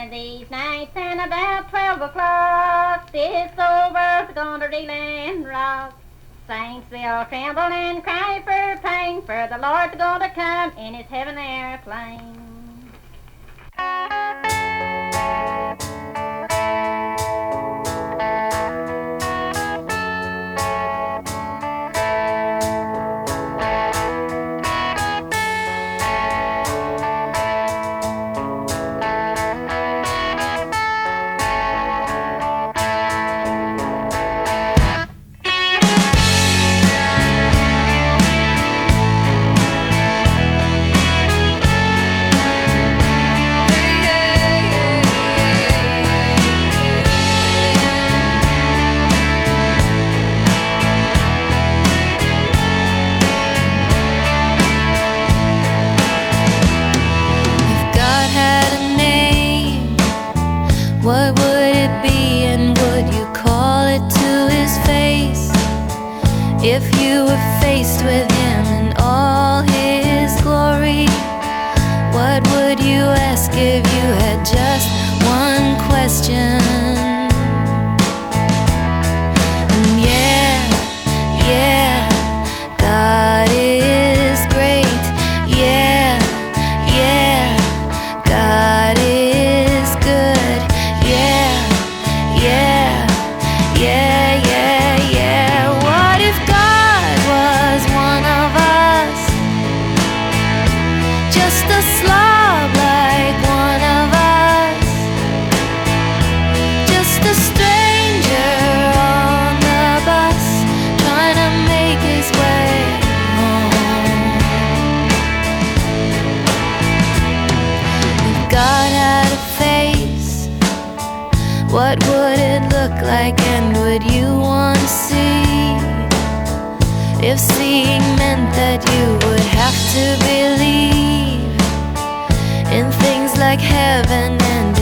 one of these nights, and about twelve o'clock, this old world's gonna reel and rock. Saints will tremble and cry for pain, for the Lord's gonna come in his heaven airplane. If you were faced with him in all his glory, what would you ask if you had just one question? What would it look like and would you want to see? If seeing meant that you would have to believe in things like heaven and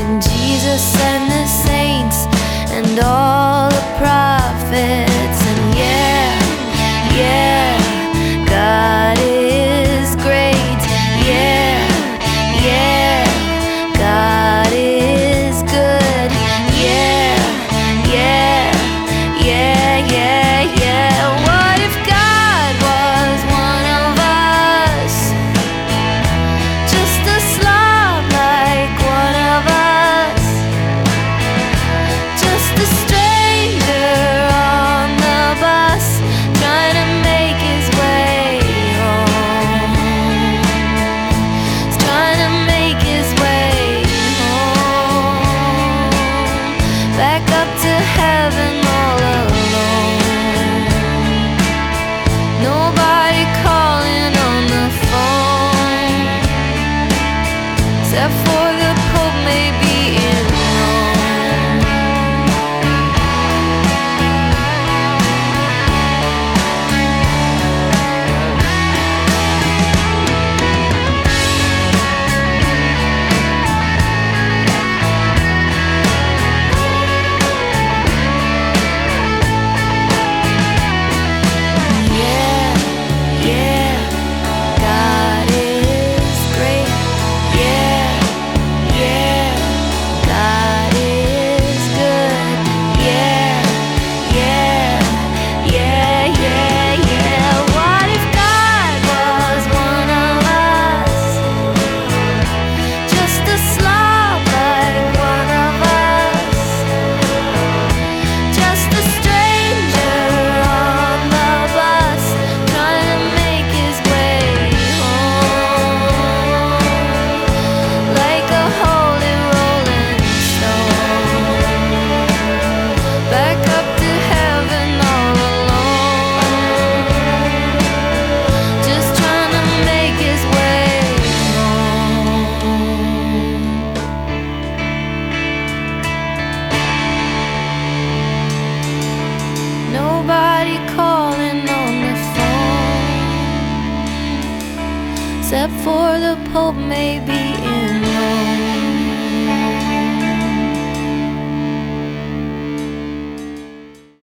except for the Pope, maybe in Rome.